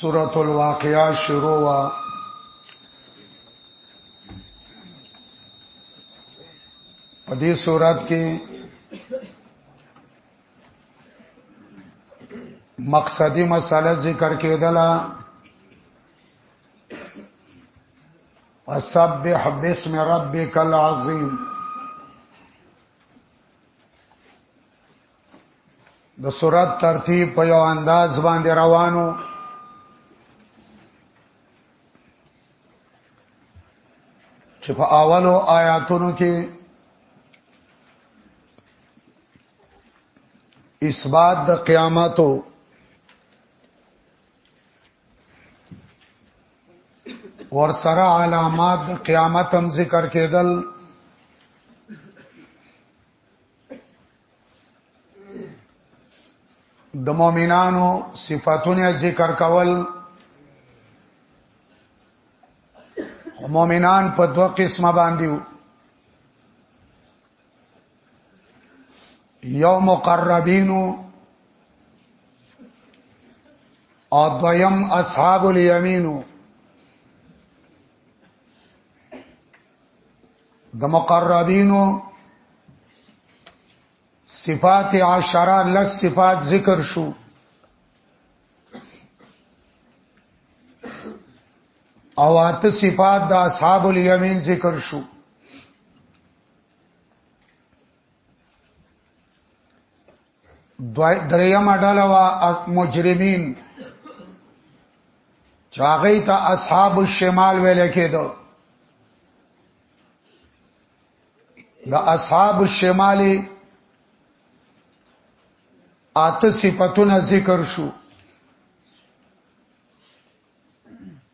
سورۃ الواقعہ شروع وا په دې سورات کې مقصدی مسله ذکر کېدله فسبح باسم ربک العظیم د سورات ترتیب په یو انداز باندې روانو چې په اولو آیاتونو کې اثبات د قیامتو ور سره علامات قیامت هم ذکر کېدل د مؤمنانو صفاتونه ذکر کول مؤمنان په دوه قسمه باندې یو مقربین او دویم اصحاب الیمینو د مقربینو صفات عشرہ لس صفات ذکر شو او اته صفات د اصحاب الیمین ذکر شو دریم ډله وا مجرمین چاغی ته اصحاب الشمال ویل کېدو د اصحاب الشمال اته صفاتونه ذکر شو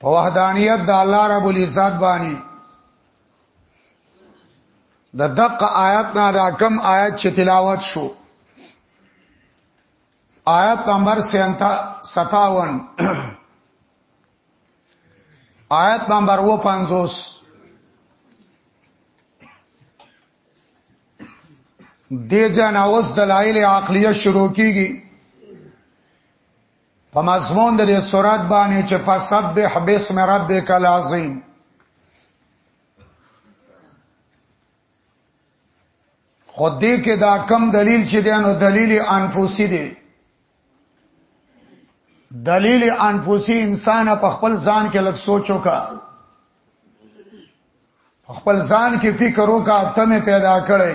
په وحدانیت د الله رب العزت باندې د دقه آیات نه دا کم آیات چې تلاوت شو آیات نمبر 57 آیات نمبر 55 دې ځان اوس دلایل عقلیه شروع کیږي په مضمون د دې سورات باندې چې فسبح بسم ربک العظیم خود دې کې دا کم دلیل چې دی نو دلیل انفوسی دی دلیل انفوسی انسان په خپل ځان کې لږ سوچ وکړه خپل ځان کې فکر وکړه ته مې پیدا کړې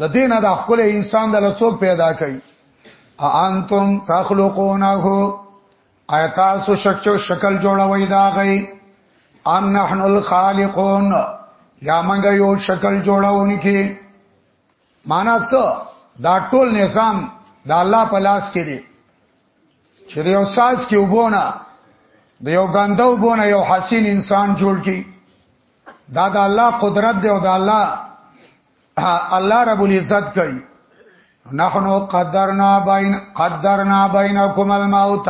د دین دا خپل انسان د لڅوک پیدا کړي انتم تخلقونه آیات سو شکچو شکل جوړوي دا غي ام نحن الخالقون یا موږ یو شکل جوړونکي معنا څه دا ټول نظام د الله په لاس کې دی چې یو ساز کې وبونه د یو غندو بونه یو حسین انسان جوړ کی دا د الله قدرت دی او د الله الله رب العزت کوي نحنو قدرنا بین قدرنا بینکم الموت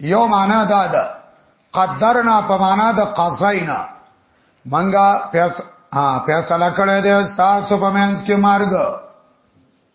یو معنا دا ده قدرنا په معنا د قضاینا منګه پیس ها فیصله کړی دی تاسو په منځ کې مرګ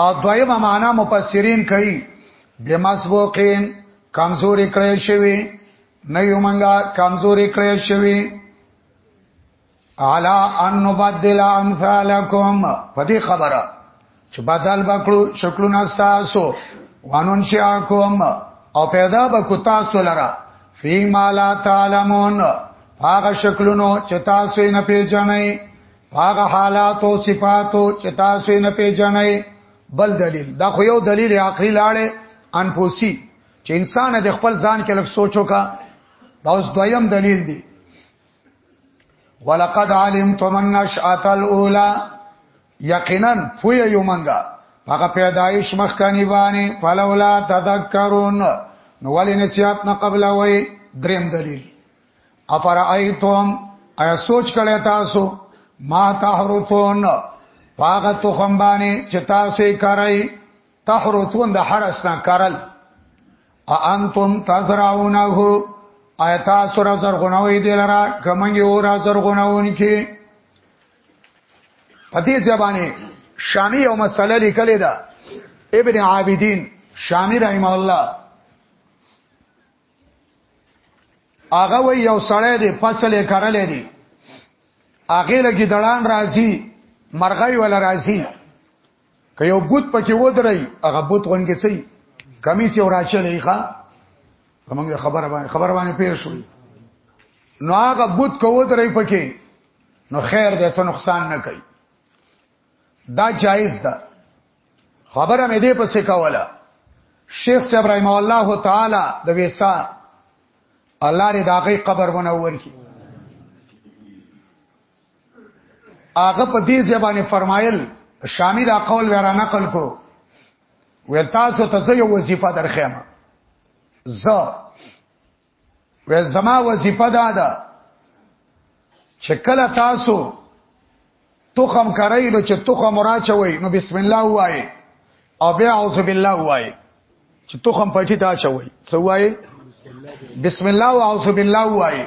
او دویمه معنا مفسرین کوي بمسبوقین کمزوري کړی شوی نه یو منګه کمزوري کړی شوی علا ان نبدل امثالکم په دې خبره چې بدل وکړو شکلونه تاسو وانون شیاکم او پیدا به کو تاسو لرا فی ما لا تعلمون هغه شکلونو چې تاسو نه پیژنئ هغه حالات او صفاتو چې تاسو نه پیژنئ بل دلیل دا خو یو دلیل عقلی لاړې انفوسی چې انسان د خپل ځان کې لږ سوچو کا دا اوس دویم دلیل دی ولقد علمتم النشأة الاولى یقینا فوی یومنګا هغه پیدایش مخکنی باندې فلولا تذکرون نو ولې نسیات نه قبل وای دریم دلیل افرایتم ایا سوچ کړی تاسو ما تحرثون پاغه تخم باندې چې تاسو یې کرای تحرثون د حرس نه کرل انتم تزرعونه ایا تاسو را زرغونوي دی لرا کمنګي او را زرغونون کې په دې ځبانه شامی یو مسله لیکلې ده ابن عابدین شامی رحم الله هغه وی یو سړی دی فصل یې کرلې دی هغه لګي دړان راځي مرغۍ ولا راځي که یو بوت پکې ودرای هغه بوت غونګې چي کمی سي وراچلې ښا کومه خبره باندې خبره باندې پیښ شو نو هغه بوت کو ودرای پکې نو خیر دې څه نقصان نه کوي دا جایز ده خبره مې دې پسې کوله شیخ صاحب رحم الله تعالی د ویسا الله دې داغه قبر منور کی هغه په دې ځبانه فرمایل شامی دا قول ورا نقل کو ویل تاسو ته یو وظیفه درخېما زه وې زما وظیفه دا ده چې کله تاسو تخم کرای نو چې تخم راچوي نو بسم الله وای او بیا اعوذ بالله وای چې تخم پټی تا چوي څه وای بسم الله او اعوذ بالله وای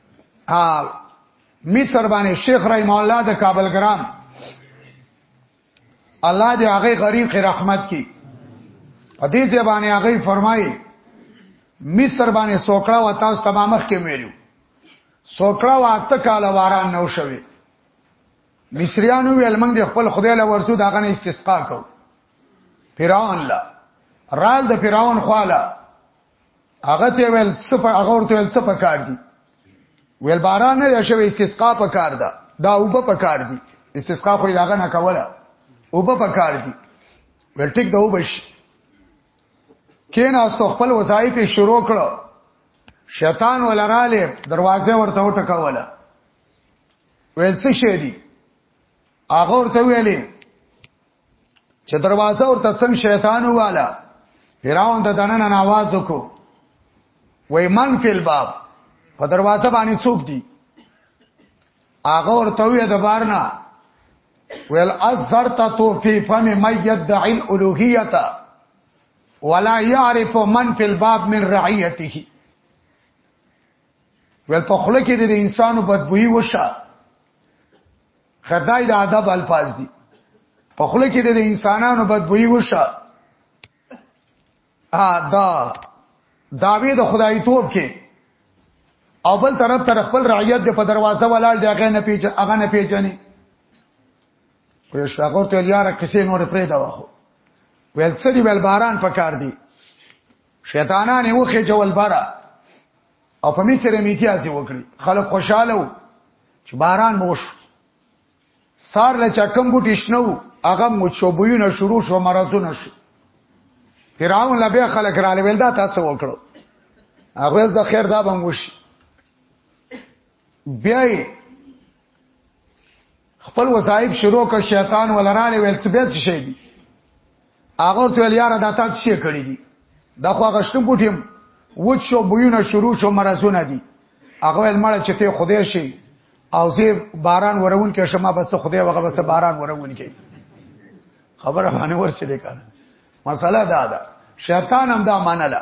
ا مصر باندې شیخ رحم الله د کابل ګرام الله دې هغه غریب کې رحمت کی په دې ځبانه هغه فرمایي مصر باندې سوکړه و تاسو تمامخ کې ویلو سوکړه و اته کال واران نو شوي مصریانو ویل موږ د خپل خدای له ورسو داغه نه استسقا کو فرعون لا رال د فرعون خواله هغه ته ویل صفه هغه ورته ویل صفه کار دي ویل باران نه شوه استسقا په کار ده دا وب په کار دي استسقا خو داغه نه کوله وب په کار دي ول ټیک دا وبش کین اس خپل وظایف شروع کړو شیطان ولراله دروازه ورته وټکوله ویل څه شي دي هغه ورته ویلې چې دروازه ورته څنګه شیطان والا فراون د دننه ناواز وکړو وای من فل باب په دروازه باندې څوک دی هغه ورته وی د بارنا ویل ازرت تو فی فم میت د عین الوهیت ولا یعرف من فی الباب من رعیته ویل په خله کې د انسانو بدبوئی وشه خدای د ادب الفاظ دي په خله کې د انسانانو بدبوئی وشه ا دا داوی د خدای توپ کې او بل طرف تر خپل رعیت د په دروازه ولاړ دی هغه نه پیژن هغه نه پیژني وې شاګور ته یاره کیسې نور پرې دا واه ویل څه دی ویل باران پکار دی شیطانان یې وخه جوول بارا او په می سره میتیازي وکړي خلک خوشاله وو چې باران موش سار له چکم بوټی شنو هغه مچوبونه شروع شو مرزونه شو فراون لبه خلک را لویل دا تاسو وکړو هغه زه خیر دا بم وشي بیا خپل وظایف شروع کړ شیطان ولراله ویل څه به څه شي دي هغه ته ویل یاره دا تاسو شي کړی دي دا خو غشتم پټیم وڅ شو بوینه شروع شو مرزونه دي هغه ویل مړ چې ته خدای شي او زه باران ورون کې شمه بس خدای وغه بس باران ورون کې خبره باندې ورسېده کار مسله دا ده شیطان هم دا منله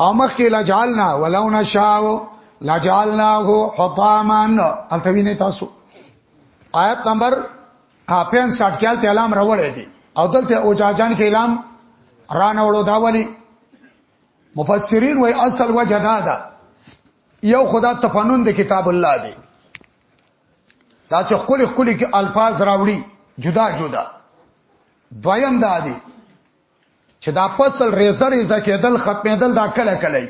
او مخکې لجالنا ولو نشاو لجالناه حطاما التوینه تاسو آیت نمبر 65 کې الته اعلان راوړی دی او دلته اوجاجان کې اعلان رانه وړو دا ولی مفسرین وای اصل وجه دا ده یو خدا تفنن د کتاب الله دی دا چې خپل خپل کې الفاظ راوړي جدا جدا دویم دا دی چې دا فصل ریزه ریزه کېدل ختمېدل دا کله کله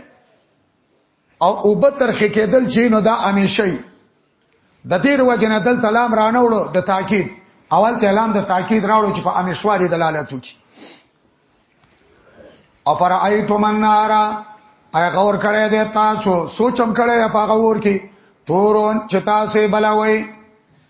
او اوبه ترخې کېدل چې نو دا همیشه د دې وجنه دل تلام رانوړو د تاکید اول تلام د تاکید راوړو چې په همیشوالي دلالت وکړي او پر ایتو من نارا اي غور کړي دې تاسو سوچم کړي په غور کې تورون چې تاسو بلوي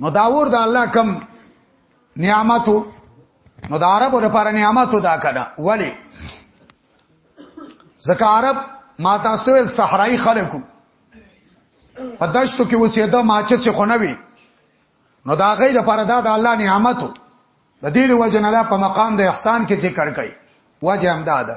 نو دا ور د الله کم نعمتو نو دا عربو لپاره نعمتو دا کړه ولی ځکه عرب ما تاسو ول صحرايي خلکو په دشتو کې وسیده ماچه څه خونوي نو دا غي لپاره دا د الله نعمتو د دې وجه نه په مقام د احسان کې ذکر کړي وجه هم دا ده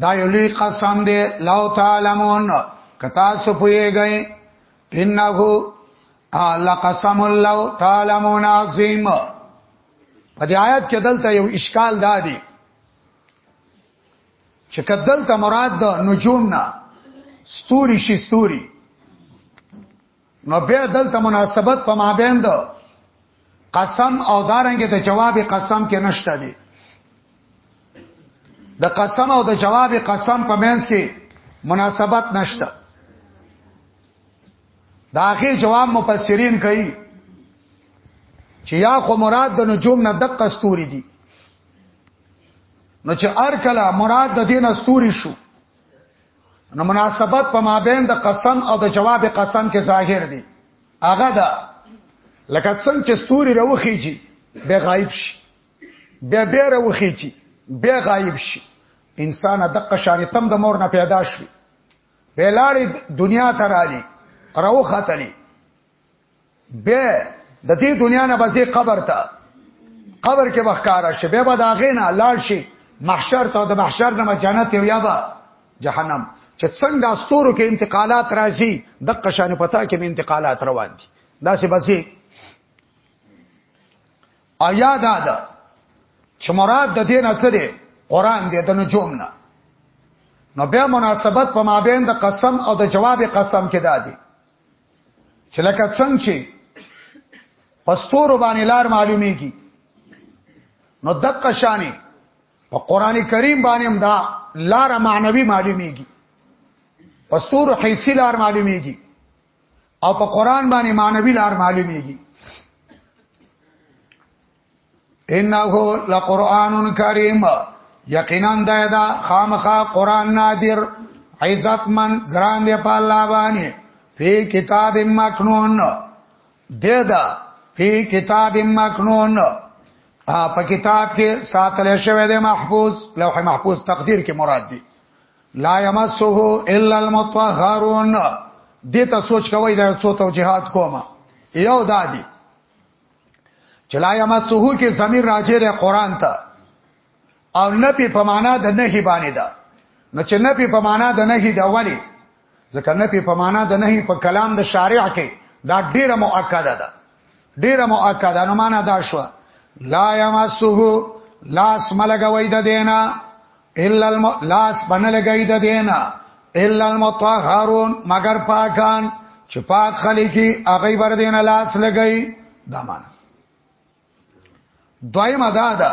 دا یو لوی قسم دی لو تعلمون کتا سو پویږئ انه لقسم لو تعلمون عظیم په دې آیات کې دلته یو اشکال دادی چې کدل ته مراد د نجوم نه ستوري شي ستوري نو بیا دلته مناسبت په مابین ده قسم او دارنګ د جواب قسم کې نشته دی د قسم او د جواب قسم په منځ کې مناسبت نشته دا اخی جواب مفسرین کوي چې یا خو مراد د نجوم نه دقه استوري دي نو چې ار کله مراد د دین استوري شو نو مناسبت په مابین د قسم او د جواب قسم کې ظاهر دی هغه دا لکه څنګه چې ستوري راوخیږي به غایب شي به به راوخیږي به غایب شي انسان د قشان تم د مور نه پیدا شوی به لاړې دنیا ته رالی راو خاتلی به د دې دنیا نه بځې قبر ته قبر کې بخکار شي به به دا غینا لاړ شي محشر ته د محشر نه جنت یو یا به جهنم چې څنګه استورو کې انتقالات راځي د قشان پتا کې من انتقالات روان دي دا څه بځې آیا دا ده چې مراد د دې نه څه دی قران دې د نجوم نه نو بیا مناسبت په مابین د قسم او د جواب قسم کې دادی چې لکه څنګه چې پستور باندې لار معلومیږي نو دقه شانې په قران کریم باندې هم دا لار معنوي معلومیږي پستور حیثی لار معلومیږي او په قران باندې معنوي لار معلومیږي انه لقران کریم یقینا دا دا خامخا قران نادر عزت من ګران دی په الله باندې په کتاب مکنون دی دا په کتاب مکنون په کتاب کې ساتل شوی دی محفوظ لوح محفوظ تقدیر کې مراد دی لا یمسه الا المطهرون دې ته سوچ کوی دا څو توجيهات کومه یو دادی چلا یمسه کې زمير راځي د قران ته او نفي په معنا د نهي باندې ده نو چې نفي په معنا د نهي دا ولی ځکه نفي په معنا د نهي په کلام د شارع کې دا ډیره مؤکده ده ډیره مؤکده نو معنا دا شو لا یمسه لاس ملګوي د دینا الا الم لاس باندې لګی د دینا الا المطهرون مگر پاکان چې پاک خلکی هغه بر دینه لاس لګی دا مان دویم ادا ده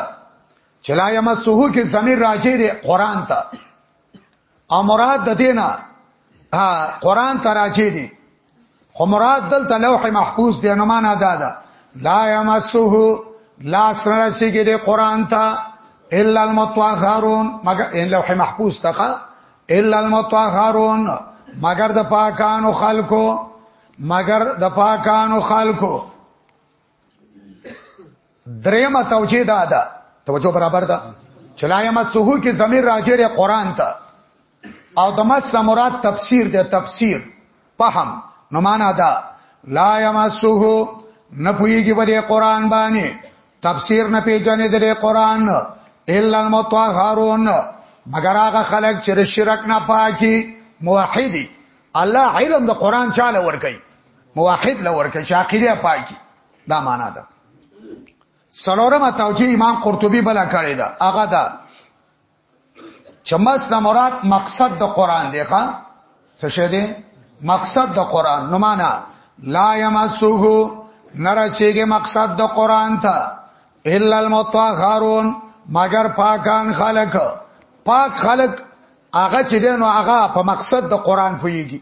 چې لا یمسوه کې زمير راځي د قران ته او مراد د دینا قران ته راځي دي خو مراد دلته لوح محفوظ دی نو معنا دا ده لا یمسه لا سره شي کې د قران ته الا المطهرون مگر ان لوح محفوظ تخا الا المطهرون مگر د پاکانو خلکو مگر د پاکانو خلکو درېمه توجیه ده ده توجه برابر ده چې لا یمسه کې زمير راجر قرآن ته او د مسله مراد تفسیر ده تفسیر فهم نو معنا ده لا یمسه نه پويږي په قرآن باندې تفسیر نه پیژنې د قرآن الا المطهرون مگر هغه خلک چې شرک نه پاکي موحدي الله علم د قرآن چاله ور کوي موحد لورکه چې عقیده پاکي دا معنا ده سلورمه توجیه امام قرطبي بلا کړی دا هغه دا چمس نه مراد مقصد د قران دی ښا څه شه دی مقصد د قران نو معنا لا یمسوه نرسیږي مقصد د قران ته الا المطهرون مگر پاکان خلق پاک خلق هغه چې دین او هغه په مقصد د قران پويږي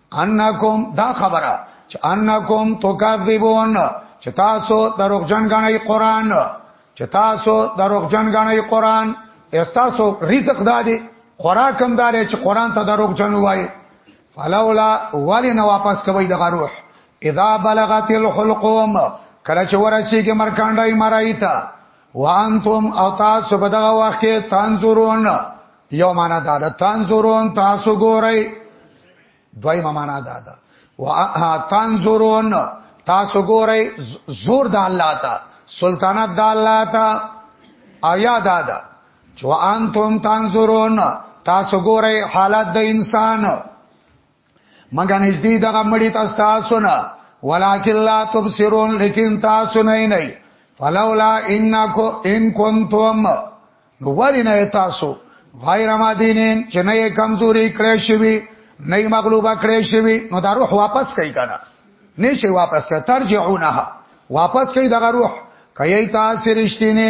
انکم دا خبره چې انکم تکذبون چې تاسو دروغجن غنئ قران چې تاسو دروغجن غنئ قران استاسو رزق دادي خوراک هم داري چې قران ته دروغجن وایي فلولا ولی نه واپس کوي دغه روح اذا بلغت الحلقوم کله چې ورسیږي مرکانډای مرایتا وانتم او تاسو په دغه وخت کې تنظرون یو معنا دا ده تنظرون تاسو ګورئ دویمه معنا دا ده وا تنظرون تاسو ګورئ زور د الله ته سلطنت د الله ته او یا دا ده چې وانتم تنظرون تاسو ګورئ حالت د انسان مګا نږدې دغه مړی تاسو تاسو نه ولکن لا تبصرون لیکن تاسو نه نه فلولا انکو ان کنتم نو ولی نه تاسو غیر مدینین چې نه کمزوري کړې شوی نه مغلوبه کړې شوی نو دا روح واپس کوي کنه نشي واپس کوي ترجعونها واپس کوي دغه روح کوي تاسو رښتینه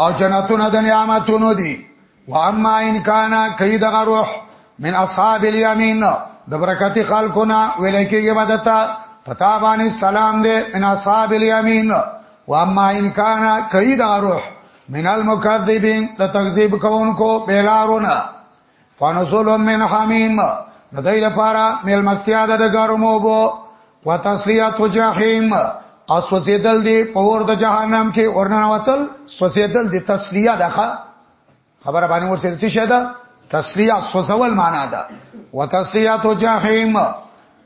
او جنتونه د نعمتونو دي واما ان کان کید غروح من اصحاب الیمین د برکتی خلقنا ولیکي بدتا پتا باندې سلام دې من اصحاب الیمین واما ان کان کید غروح من المکذبین د تکذیب کوونکو بیلارونه فنزل من حمیم نو دای لپاره مل مستیا د ګرمو بو وتسلیات جهنم او سوزیدل دی په ور د جهنم کې ورننه وتل سوزیدل دی تسلیه ده خبره باندې ورسره څه شه ده تسلیه سوزول معنا ده وتسلیات جهنم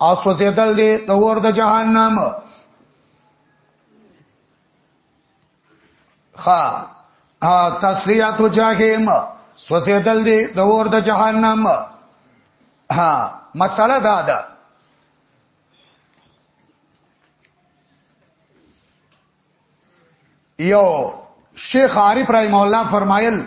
او سوزیدل دی د ور د جهنم خا تسلیات جهنم سوسیدل دی د اور د جهنم ها مساله دا ده یو شیخ عارف رحم الله فرمایل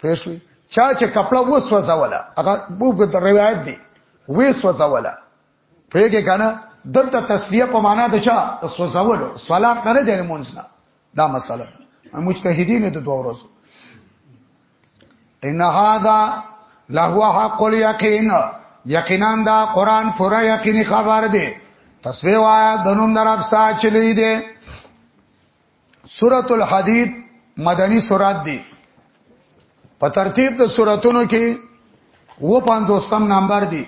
پېښوي چا چې کپړه وسوځوله هغه وګ د روایت دی وسوځوله پېګه کنه دته تسلیه په معنا د چا د سوځولو صلات نه دی مونږ نه دا مسله مجتهدین د دوه ورځو ان هاذا لهو حق اليقین یقینا دا قران پورا یقیني خبر دی تسبیح وایا د نوم درب سا چلی دی سورۃ الحدید مدنی سورات دی په ترتیب د سوراتونو کې و 50 نمبر دی